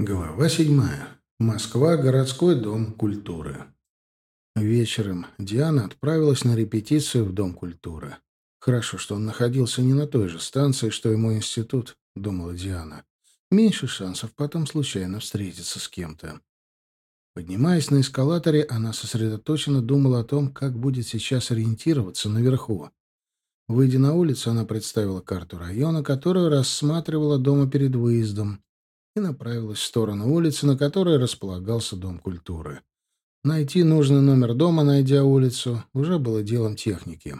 Глава седьмая. Москва. Городской дом культуры. Вечером Диана отправилась на репетицию в Дом культуры. Хорошо, что он находился не на той же станции, что и мой институт, думала Диана. Меньше шансов потом случайно встретиться с кем-то. Поднимаясь на эскалаторе, она сосредоточенно думала о том, как будет сейчас ориентироваться наверху. Выйдя на улицу, она представила карту района, которую рассматривала дома перед выездом и направилась в сторону улицы, на которой располагался Дом культуры. Найти нужный номер дома, найдя улицу, уже было делом техники.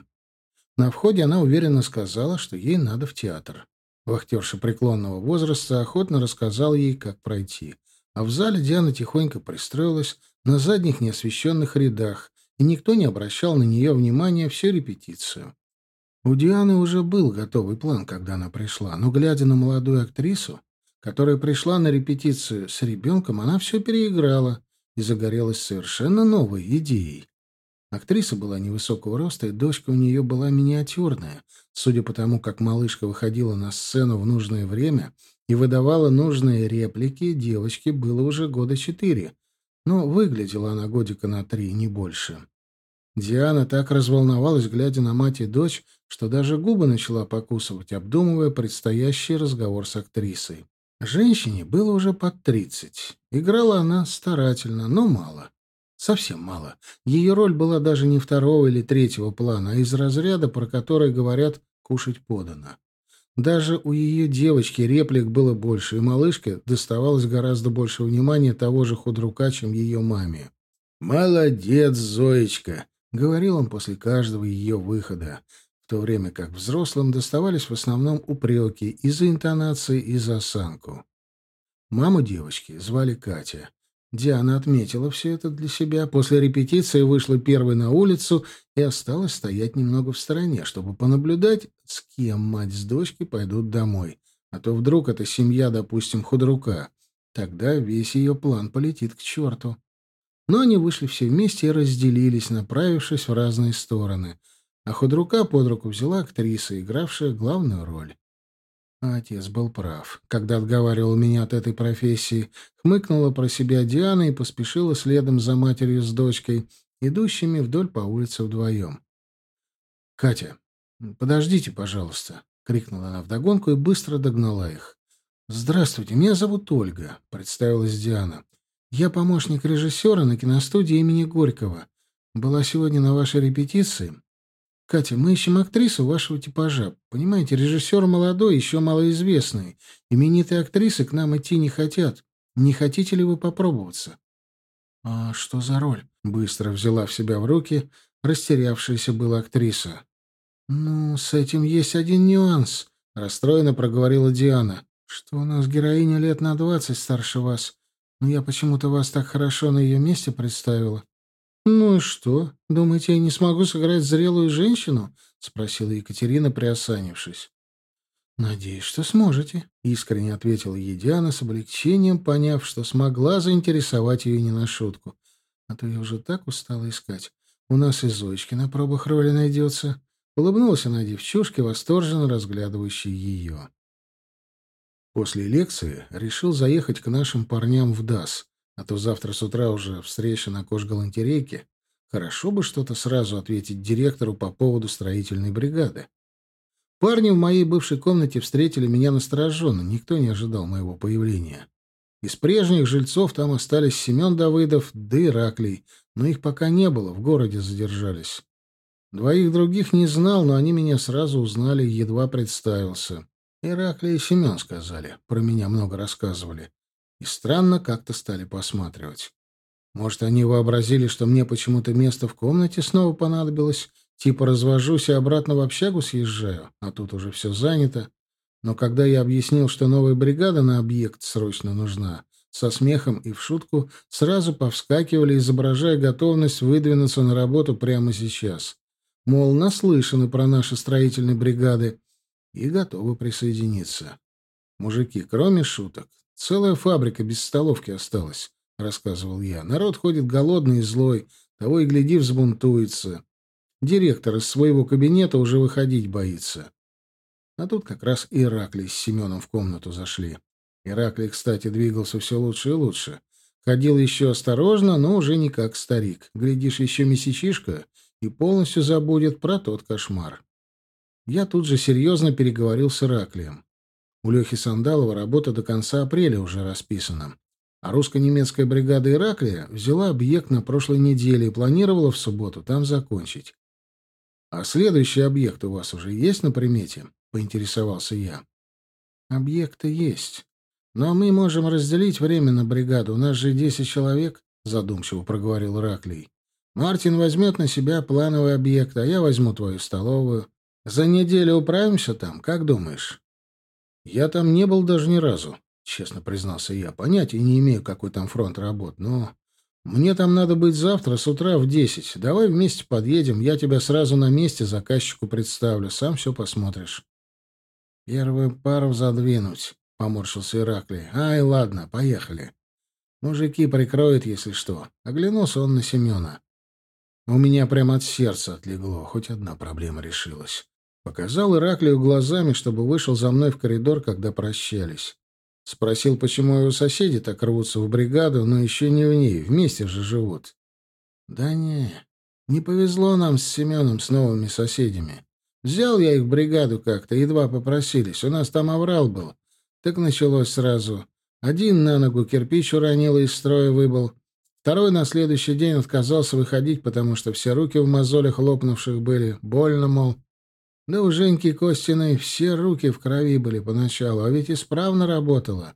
На входе она уверенно сказала, что ей надо в театр. Вахтерша преклонного возраста охотно рассказал ей, как пройти. А в зале Диана тихонько пристроилась на задних неосвещенных рядах, и никто не обращал на нее внимания всю репетицию. У Дианы уже был готовый план, когда она пришла, но, глядя на молодую актрису, которая пришла на репетицию с ребенком, она все переиграла и загорелась совершенно новой идеей. Актриса была невысокого роста, и дочка у нее была миниатюрная. Судя по тому, как малышка выходила на сцену в нужное время и выдавала нужные реплики, девочке было уже года четыре. Но выглядела она годика на три, не больше. Диана так разволновалась, глядя на мать и дочь, что даже губы начала покусывать, обдумывая предстоящий разговор с актрисой. Женщине было уже под тридцать. Играла она старательно, но мало. Совсем мало. Ее роль была даже не второго или третьего плана, а из разряда, про который говорят «кушать подано». Даже у ее девочки реплик было больше, и малышке доставалось гораздо больше внимания того же худрука, чем ее маме. «Молодец, Зоечка!» — говорил он после каждого ее выхода в то время как взрослым доставались в основном упреки и за интонации, и за осанку. Маму девочки звали Катя. Диана отметила все это для себя. После репетиции вышла первой на улицу и осталась стоять немного в стороне, чтобы понаблюдать, с кем мать с дочкой пойдут домой. А то вдруг эта семья, допустим, худрука. Тогда весь ее план полетит к черту. Но они вышли все вместе и разделились, направившись в разные стороны — а худрука под руку взяла актриса, игравшая главную роль. А отец был прав, когда отговаривал меня от этой профессии, хмыкнула про себя Диана и поспешила следом за матерью с дочкой, идущими вдоль по улице вдвоем. «Катя, подождите, пожалуйста», — крикнула она вдогонку и быстро догнала их. «Здравствуйте, меня зовут Ольга», — представилась Диана. «Я помощник режиссера на киностудии имени Горького. Была сегодня на вашей репетиции Катя, мы ищем актрису вашего типажа. Понимаете, режиссер молодой, еще малоизвестный. Именитые актрисы к нам идти не хотят. Не хотите ли вы попробоваться? А что за роль? Быстро взяла в себя в руки растерявшаяся была актриса. Ну, с этим есть один нюанс, расстроенно проговорила Диана. Что у нас героиня лет на двадцать старше вас. Но я почему-то вас так хорошо на ее месте представила. «Ну и что? Думаете, я не смогу сыграть зрелую женщину?» — спросила Екатерина, приосанившись. «Надеюсь, что сможете», — искренне ответила Едиана с облегчением, поняв, что смогла заинтересовать ее не на шутку. «А то я уже так устала искать. У нас и Зоечки на пробах роли найдется». Улыбнулась она девчушке, восторженно разглядывающей ее. После лекции решил заехать к нашим парням в ДАС. А то завтра с утра уже встреча на кожгалантерейке. Хорошо бы что-то сразу ответить директору по поводу строительной бригады. Парни в моей бывшей комнате встретили меня настороженно, никто не ожидал моего появления. Из прежних жильцов там остались Семен Давыдов да Ираклий, но их пока не было, в городе задержались. Двоих других не знал, но они меня сразу узнали, едва представился. Ираклий и Семен сказали, про меня много рассказывали и странно как-то стали посматривать. Может, они вообразили, что мне почему-то место в комнате снова понадобилось, типа развожусь и обратно в общагу съезжаю, а тут уже все занято. Но когда я объяснил, что новая бригада на объект срочно нужна, со смехом и в шутку сразу повскакивали, изображая готовность выдвинуться на работу прямо сейчас. Мол, наслышаны про наши строительные бригады и готовы присоединиться. Мужики, кроме шуток, Целая фабрика без столовки осталась, — рассказывал я. Народ ходит голодный и злой, того и гляди взбунтуется. Директор из своего кабинета уже выходить боится. А тут как раз Ираклий с Семеном в комнату зашли. Ираклий, кстати, двигался все лучше и лучше. Ходил еще осторожно, но уже не как старик. Глядишь, еще месячишка и полностью забудет про тот кошмар. Я тут же серьезно переговорил с Ираклием. У Лехи Сандалова работа до конца апреля уже расписана. А русско-немецкая бригада Ираклия взяла объект на прошлой неделе и планировала в субботу там закончить. «А следующий объект у вас уже есть на примете?» — поинтересовался я. «Объекты есть. Но мы можем разделить время на бригаду. У нас же десять человек», — задумчиво проговорил Ираклий. «Мартин возьмет на себя плановый объект, а я возьму твою столовую. За неделю управимся там, как думаешь?» «Я там не был даже ни разу», Честно признался я, понятия не имею, какой там фронт работ, но... Мне там надо быть завтра с утра в десять. Давай вместе подъедем, я тебя сразу на месте заказчику представлю, сам все посмотришь. Первую пару задвинуть, — поморщился Ираклий. Ай, ладно, поехали. Мужики прикроют, если что. Оглянулся он на Семена. У меня прямо от сердца отлегло, хоть одна проблема решилась. Показал Ираклию глазами, чтобы вышел за мной в коридор, когда прощались. Спросил, почему его соседи так рвутся в бригаду, но еще не в ней, вместе же живут. Да не, не повезло нам с Семеном, с новыми соседями. Взял я их в бригаду как-то, едва попросились. У нас там оврал был. Так началось сразу. Один на ногу кирпич уронил и из строя выбыл. Второй на следующий день отказался выходить, потому что все руки в мозолях лопнувших были. Больно, мол. Да у Женьки Костиной все руки в крови были поначалу, а ведь исправно работала.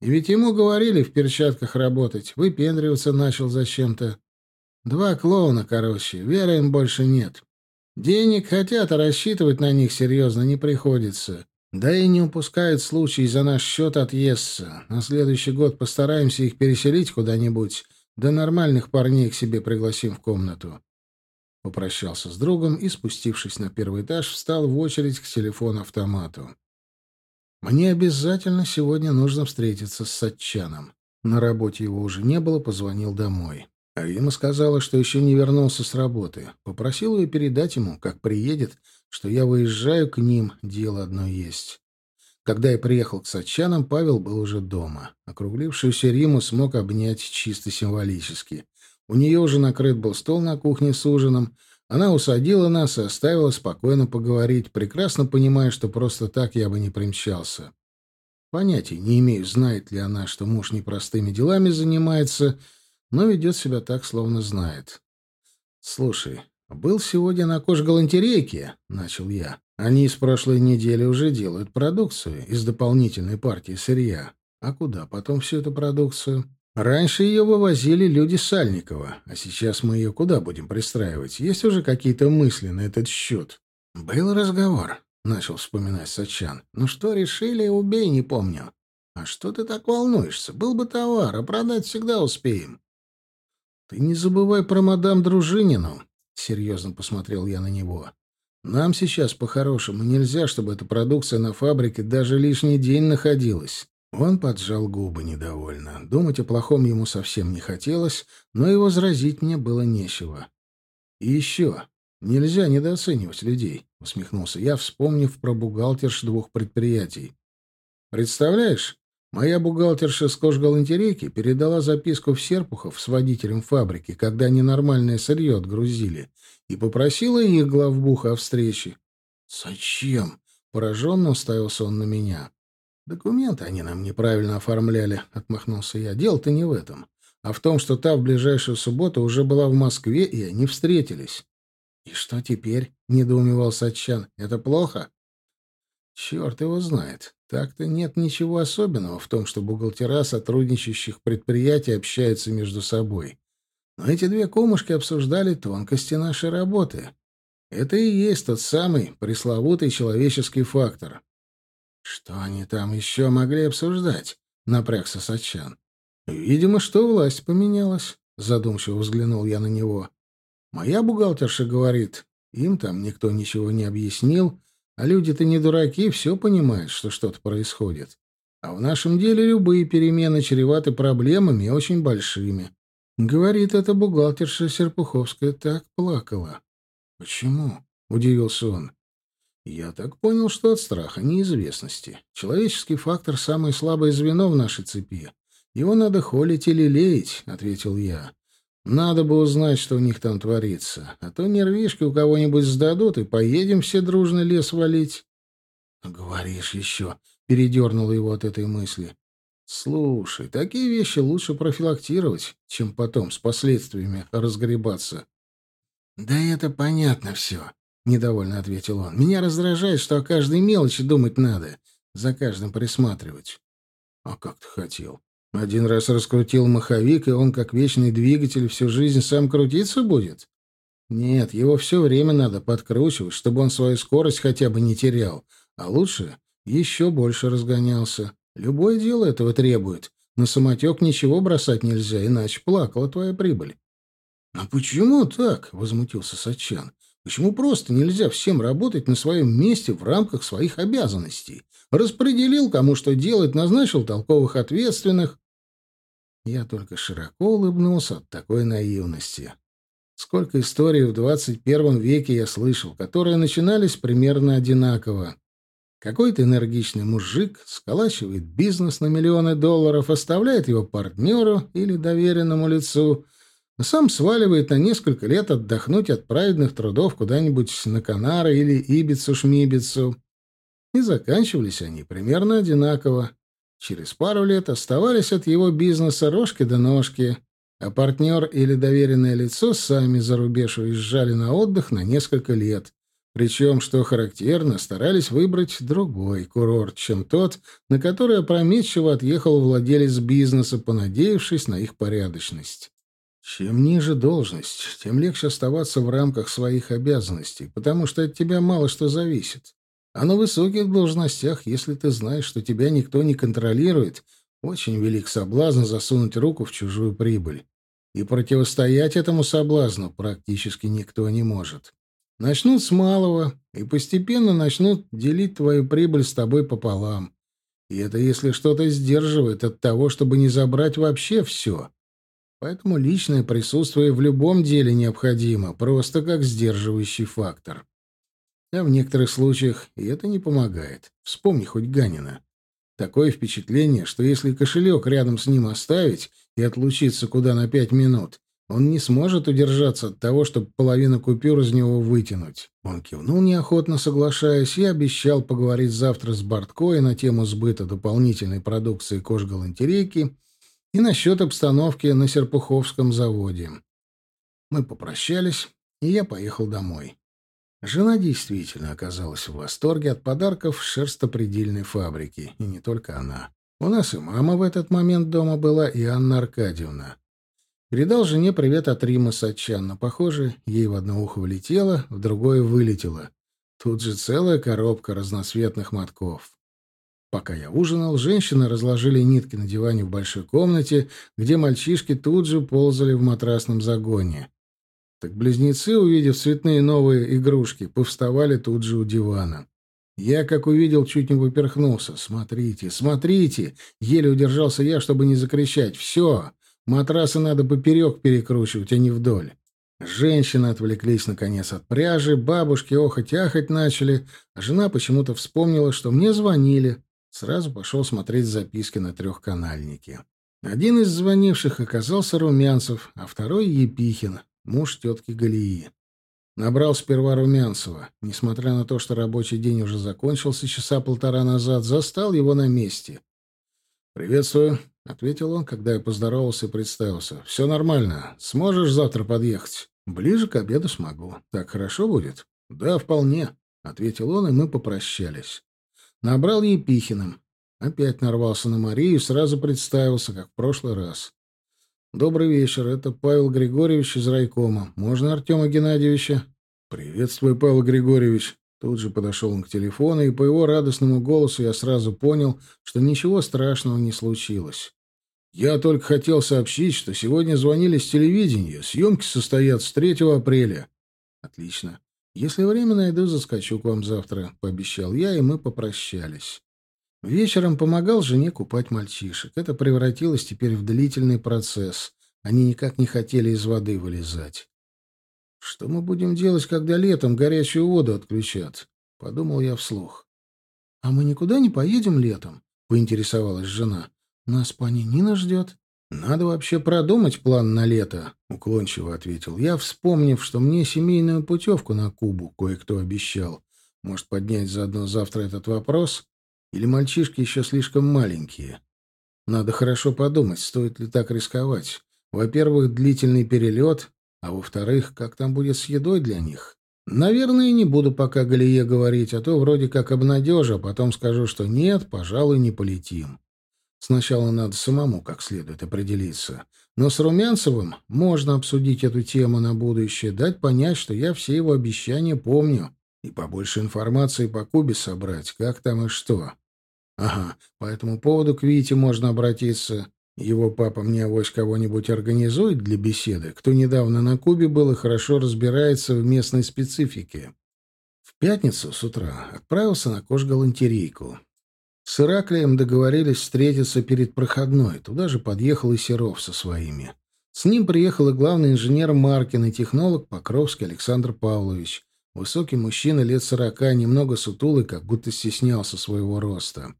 И ведь ему говорили в перчатках работать, выпендриваться начал зачем-то. Два клоуна, короче, веры им больше нет. Денег хотят, а рассчитывать на них серьезно не приходится. Да и не упускают случай за наш счет отъесться. На следующий год постараемся их переселить куда-нибудь, да нормальных парней к себе пригласим в комнату. Попрощался с другом и, спустившись на первый этаж, встал в очередь к телефону-автомату. Мне обязательно сегодня нужно встретиться с Сатчаном. На работе его уже не было, позвонил домой. А Рима сказала, что еще не вернулся с работы. Попросил ее передать ему, как приедет, что я выезжаю к ним, дело одно есть. Когда я приехал к Сатчанам, Павел был уже дома. Округлившуюся Риму смог обнять чисто символически. У нее уже накрыт был стол на кухне с ужином. Она усадила нас и оставила спокойно поговорить, прекрасно понимая, что просто так я бы не примчался. Понятия не имею, знает ли она, что муж непростыми делами занимается, но ведет себя так, словно знает. «Слушай, был сегодня на кожгалантерейке», — начал я. «Они с прошлой недели уже делают продукцию из дополнительной партии сырья. А куда потом всю эту продукцию?» Раньше ее вывозили люди Сальникова, а сейчас мы ее куда будем пристраивать? Есть уже какие-то мысли на этот счет? Был разговор, — начал вспоминать Сачан. Ну что решили, убей, не помню. А что ты так волнуешься? Был бы товар, а продать всегда успеем. Ты не забывай про мадам Дружинину, — серьезно посмотрел я на него. Нам сейчас по-хорошему нельзя, чтобы эта продукция на фабрике даже лишний день находилась. Он поджал губы недовольно. Думать о плохом ему совсем не хотелось, но и возразить мне было нечего. «И еще. Нельзя недооценивать людей», — усмехнулся я, вспомнив про бухгалтерш двух предприятий. «Представляешь, моя бухгалтерша с кожгалантерейки передала записку в Серпухов с водителем фабрики, когда они нормальное сырье отгрузили, и попросила их главбуха о встрече». «Зачем?» — пораженно уставился он на меня. «Документы они нам неправильно оформляли», — отмахнулся я. «Дело-то не в этом, а в том, что та в ближайшую субботу уже была в Москве, и они встретились». «И что теперь?» — недоумевал Сачан. «Это плохо?» «Черт его знает. Так-то нет ничего особенного в том, что бухгалтера сотрудничающих предприятий общаются между собой. Но эти две кумушки обсуждали тонкости нашей работы. Это и есть тот самый пресловутый человеческий фактор. Что они там еще могли обсуждать? Напрягся Сачан. Видимо, что власть поменялась. Задумчиво взглянул я на него. Моя бухгалтерша говорит, им там никто ничего не объяснил, а люди-то не дураки, все понимают, что что-то происходит. А в нашем деле любые перемены чреваты проблемами очень большими. Говорит, эта бухгалтерша Серпуховская так плакала. «Почему?» — удивился он. Я так понял, что от страха неизвестности. Человеческий фактор — самое слабое звено в нашей цепи. Его надо холить или леять, — ответил я. Надо бы узнать, что у них там творится. А то нервишки у кого-нибудь сдадут, и поедем все дружно лес валить. — Говоришь еще, — передернула его от этой мысли. — Слушай, такие вещи лучше профилактировать, чем потом с последствиями разгребаться. — Да это понятно все, — недовольно ответил он. «Меня раздражает, что о каждой мелочи думать надо, за каждым присматривать». «А как ты хотел? Один раз раскрутил маховик, и он, как вечный двигатель, всю жизнь сам крутиться будет? Нет, его все время надо подкручивать, чтобы он свою скорость хотя бы не терял, а лучше еще больше разгонялся. Любое дело этого требует. На самотек ничего бросать нельзя, иначе плакала твоя прибыль». «А почему так?» — возмутился Сачан. Почему просто нельзя всем работать на своем месте в рамках своих обязанностей? Распределил, кому что делать, назначил толковых ответственных. Я только широко улыбнулся от такой наивности. Сколько историй в 21 веке я слышал, которые начинались примерно одинаково. Какой-то энергичный мужик сколачивает бизнес на миллионы долларов, оставляет его партнеру или доверенному лицу — а сам сваливает на несколько лет отдохнуть от праведных трудов куда-нибудь на Канары или Ибицу-Шмибицу. И заканчивались они примерно одинаково. Через пару лет оставались от его бизнеса рожки до ножки, а партнер или доверенное лицо сами за рубеж уезжали на отдых на несколько лет. Причем, что характерно, старались выбрать другой курорт, чем тот, на который опрометчиво отъехал владелец бизнеса, понадеявшись на их порядочность. Чем ниже должность, тем легче оставаться в рамках своих обязанностей, потому что от тебя мало что зависит. А на высоких должностях, если ты знаешь, что тебя никто не контролирует, очень велик соблазн засунуть руку в чужую прибыль. И противостоять этому соблазну практически никто не может. Начнут с малого и постепенно начнут делить твою прибыль с тобой пополам. И это если что-то сдерживает от того, чтобы не забрать вообще все. Поэтому личное присутствие в любом деле необходимо, просто как сдерживающий фактор. А в некоторых случаях и это не помогает. Вспомни хоть Ганина. Такое впечатление, что если кошелек рядом с ним оставить и отлучиться куда на пять минут, он не сможет удержаться от того, чтобы половину купюр из него вытянуть. Он кивнул неохотно, соглашаясь, и обещал поговорить завтра с Бортко на тему сбыта дополнительной продукции кожгалантерейки и насчет обстановки на Серпуховском заводе. Мы попрощались, и я поехал домой. Жена действительно оказалась в восторге от подарков шерстопредельной фабрики, и не только она. У нас и мама в этот момент дома была, и Анна Аркадьевна. Передал жене привет от Рима но, похоже, ей в одно ухо влетело, в другое вылетело. Тут же целая коробка разноцветных мотков. Пока я ужинал, женщины разложили нитки на диване в большой комнате, где мальчишки тут же ползали в матрасном загоне. Так близнецы, увидев цветные новые игрушки, повставали тут же у дивана. Я, как увидел, чуть не поперхнулся. «Смотрите, смотрите!» Еле удержался я, чтобы не закричать. «Все! Матрасы надо поперек перекручивать, а не вдоль!» Женщины отвлеклись, наконец, от пряжи, бабушки охоть-ахать начали, а жена почему-то вспомнила, что мне звонили. Сразу пошел смотреть записки на трехканальнике. Один из звонивших оказался Румянцев, а второй — Епихин, муж тетки Галии. Набрал сперва Румянцева. Несмотря на то, что рабочий день уже закончился часа полтора назад, застал его на месте. «Приветствую», — ответил он, когда я поздоровался и представился. «Все нормально. Сможешь завтра подъехать?» «Ближе к обеду смогу. Так хорошо будет?» «Да, вполне», — ответил он, и мы попрощались. Набрал Епихиным. Опять нарвался на Марию и сразу представился, как в прошлый раз. «Добрый вечер. Это Павел Григорьевич из райкома. Можно Артема Геннадьевича?» «Приветствую, Павел Григорьевич». Тут же подошел он к телефону, и по его радостному голосу я сразу понял, что ничего страшного не случилось. «Я только хотел сообщить, что сегодня звонили с телевидения. Съемки состоятся 3 апреля». «Отлично. «Если время найду, заскочу к вам завтра», — пообещал я, и мы попрощались. Вечером помогал жене купать мальчишек. Это превратилось теперь в длительный процесс. Они никак не хотели из воды вылезать. «Что мы будем делать, когда летом горячую воду отключат?» подумал я вслух. «А мы никуда не поедем летом?» — поинтересовалась жена. «Нас пани Нина ждет». «Надо вообще продумать план на лето», — уклончиво ответил я, вспомнив, что мне семейную путевку на Кубу кое-кто обещал. Может, поднять заодно завтра этот вопрос? Или мальчишки еще слишком маленькие? Надо хорошо подумать, стоит ли так рисковать. Во-первых, длительный перелет, а во-вторых, как там будет с едой для них? Наверное, не буду пока Галие говорить, а то вроде как обнадежу, а потом скажу, что нет, пожалуй, не полетим. Сначала надо самому как следует определиться. Но с Румянцевым можно обсудить эту тему на будущее, дать понять, что я все его обещания помню, и побольше информации по Кубе собрать, как там и что. Ага, по этому поводу к Вите можно обратиться. Его папа мне авось кого-нибудь организует для беседы, кто недавно на Кубе был и хорошо разбирается в местной специфике. В пятницу с утра отправился на кожгалантерейку. С Ираклием договорились встретиться перед проходной. Туда же подъехал и Серов со своими. С ним приехал и главный инженер Маркин, и технолог Покровский Александр Павлович. Высокий мужчина лет сорока, немного сутулый, как будто стеснялся своего роста.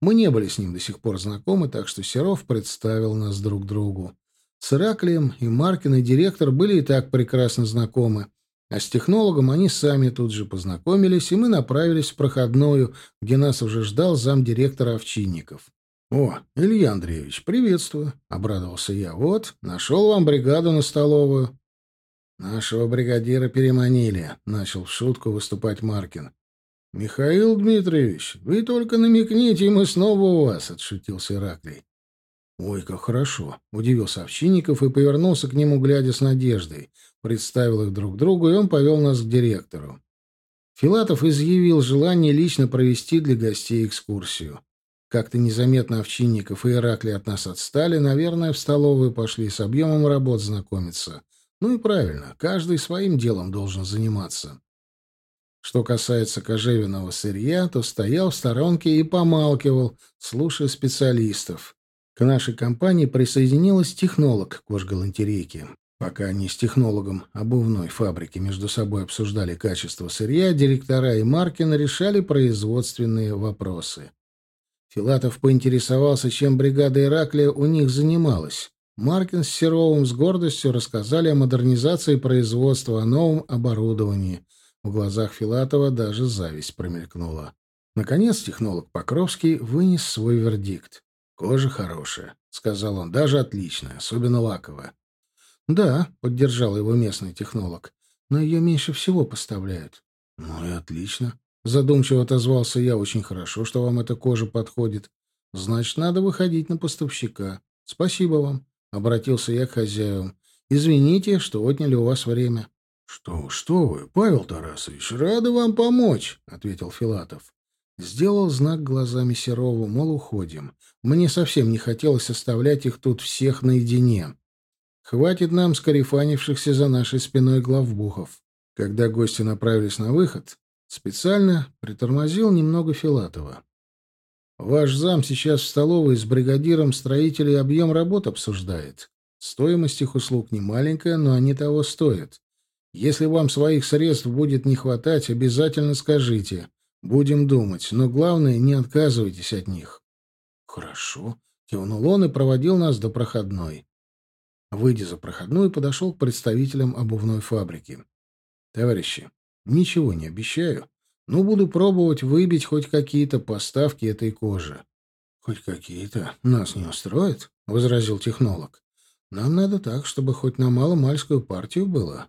Мы не были с ним до сих пор знакомы, так что Серов представил нас друг другу. С Ираклием и Маркин, и директор были и так прекрасно знакомы. А с технологом они сами тут же познакомились, и мы направились в проходную, где нас уже ждал замдиректора Овчинников. «О, Илья Андреевич, приветствую!» — обрадовался я. «Вот, нашел вам бригаду на столовую». «Нашего бригадира переманили», — начал в шутку выступать Маркин. «Михаил Дмитриевич, вы только намекните, и мы снова у вас», — отшутился Ираклий. «Ой, как хорошо!» — удивился Овчинников и повернулся к нему, глядя с надеждой. Представил их друг другу, и он повел нас к директору. Филатов изъявил желание лично провести для гостей экскурсию. Как-то незаметно Овчинников и Ираклий от нас отстали, наверное, в столовую пошли с объемом работ знакомиться. Ну и правильно, каждый своим делом должен заниматься. Что касается кожевенного сырья, то стоял в сторонке и помалкивал, слушая специалистов. К нашей компании присоединилась технолог кожгалантерейки. Пока они с технологом обувной фабрики между собой обсуждали качество сырья, директора и Маркин решали производственные вопросы. Филатов поинтересовался, чем бригада Ираклия у них занималась. Маркин с Серовым с гордостью рассказали о модернизации производства, о новом оборудовании — в глазах Филатова даже зависть промелькнула. Наконец технолог Покровский вынес свой вердикт. «Кожа хорошая», — сказал он, — «даже отличная, особенно лаковая». «Да», — поддержал его местный технолог, — «но ее меньше всего поставляют». «Ну и отлично», — задумчиво отозвался я. «Очень хорошо, что вам эта кожа подходит. Значит, надо выходить на поставщика. Спасибо вам», — обратился я к хозяевам. «Извините, что отняли у вас время». «Что, что вы, Павел Тарасович, рады вам помочь», — ответил Филатов. Сделал знак глазами Серову, мол, уходим. Мне совсем не хотелось оставлять их тут всех наедине. Хватит нам скарифанившихся за нашей спиной главбухов. Когда гости направились на выход, специально притормозил немного Филатова. Ваш зам сейчас в столовой с бригадиром строителей объем работ обсуждает. Стоимость их услуг не маленькая, но они того стоят. Если вам своих средств будет не хватать, обязательно скажите. Будем думать, но главное, не отказывайтесь от них. Хорошо, кивнул он и проводил нас до проходной. Выйдя за проходную, подошел к представителям обувной фабрики. Товарищи, ничего не обещаю, но буду пробовать выбить хоть какие-то поставки этой кожи. Хоть какие-то нас не устроит, возразил технолог. Нам надо так, чтобы хоть на маломальскую партию было.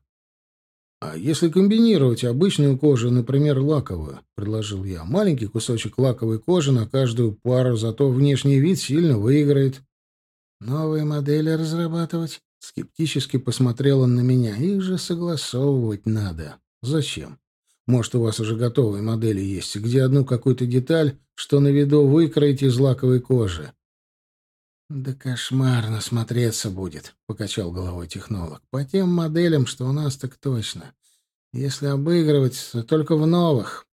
«А если комбинировать обычную кожу, например, лаковую?» — предложил я. «Маленький кусочек лаковой кожи на каждую пару, зато внешний вид сильно выиграет». «Новые модели разрабатывать?» — скептически посмотрел он на меня. «Их же согласовывать надо. Зачем? Может, у вас уже готовые модели есть, где одну какую-то деталь, что на виду выкроить из лаковой кожи?» «Да кошмарно смотреться будет», — покачал головой технолог. «По тем моделям, что у нас, так точно. Если обыгрывать, то только в новых».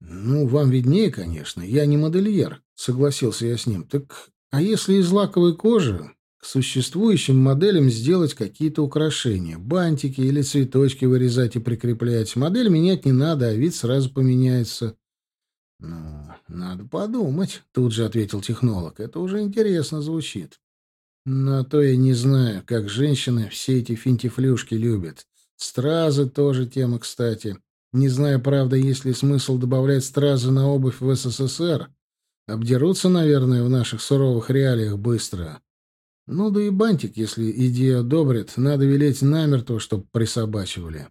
«Ну, вам виднее, конечно. Я не модельер», — согласился я с ним. «Так, а если из лаковой кожи, к существующим моделям сделать какие-то украшения, бантики или цветочки вырезать и прикреплять. Модель менять не надо, а вид сразу поменяется. «Ну, надо подумать», — тут же ответил технолог. «Это уже интересно звучит». «Но то я не знаю, как женщины все эти финтифлюшки любят. Стразы тоже тема, кстати. Не знаю, правда, есть ли смысл добавлять стразы на обувь в СССР. Обдерутся, наверное, в наших суровых реалиях быстро. Ну да и бантик, если идея одобрит, надо велеть намертво, чтоб присобачивали.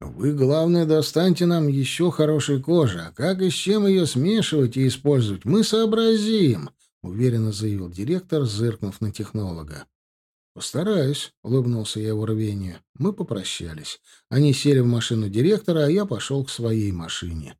Вы, главное, достаньте нам еще хорошей кожи, а как и с чем ее смешивать и использовать, мы сообразим, — уверенно заявил директор, зыркнув на технолога. «Постараюсь», — улыбнулся я его рвению. Мы попрощались. Они сели в машину директора, а я пошел к своей машине.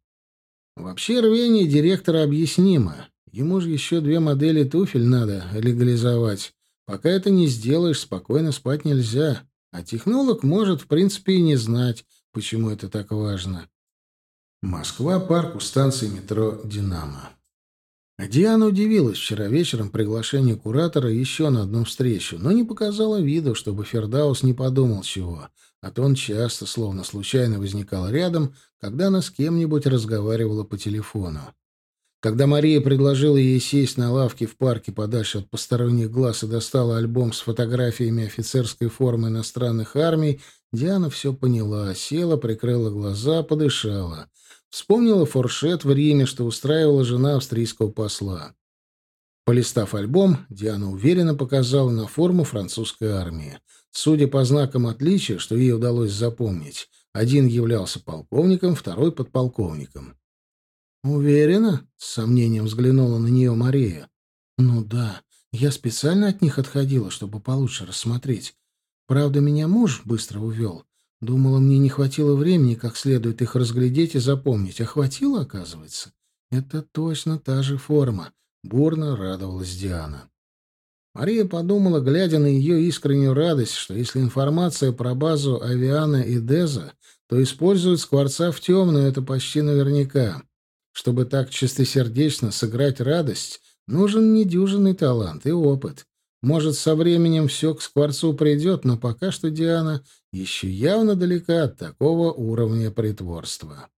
Вообще рвение директора объяснимо. Ему же еще две модели туфель надо легализовать. Пока это не сделаешь, спокойно спать нельзя. А технолог может, в принципе, и не знать, почему это так важно. Москва, парк у станции метро «Динамо». Диана удивилась вчера вечером приглашению куратора еще на одну встречу, но не показала виду, чтобы Фердаус не подумал чего, а то он часто, словно случайно, возникал рядом, когда она с кем-нибудь разговаривала по телефону. Когда Мария предложила ей сесть на лавке в парке подальше от посторонних глаз и достала альбом с фотографиями офицерской формы иностранных армий, Диана все поняла, села, прикрыла глаза, подышала. Вспомнила форшет в Риме, что устраивала жена австрийского посла. Полистав альбом, Диана уверенно показала на форму французской армии. Судя по знакам отличия, что ей удалось запомнить, один являлся полковником, второй — подполковником. «Уверена?» — с сомнением взглянула на нее Мария. «Ну да, я специально от них отходила, чтобы получше рассмотреть. Правда, меня муж быстро увел. Думала, мне не хватило времени как следует их разглядеть и запомнить. А хватило, оказывается. Это точно та же форма. Бурно радовалась Диана. Мария подумала, глядя на ее искреннюю радость, что если информация про базу Авиана и Деза, то используют Скворца в темную, это почти наверняка. Чтобы так чистосердечно сыграть радость, нужен недюжинный талант и опыт. Может, со временем все к Скворцу придет, но пока что Диана еще явно далека от такого уровня притворства.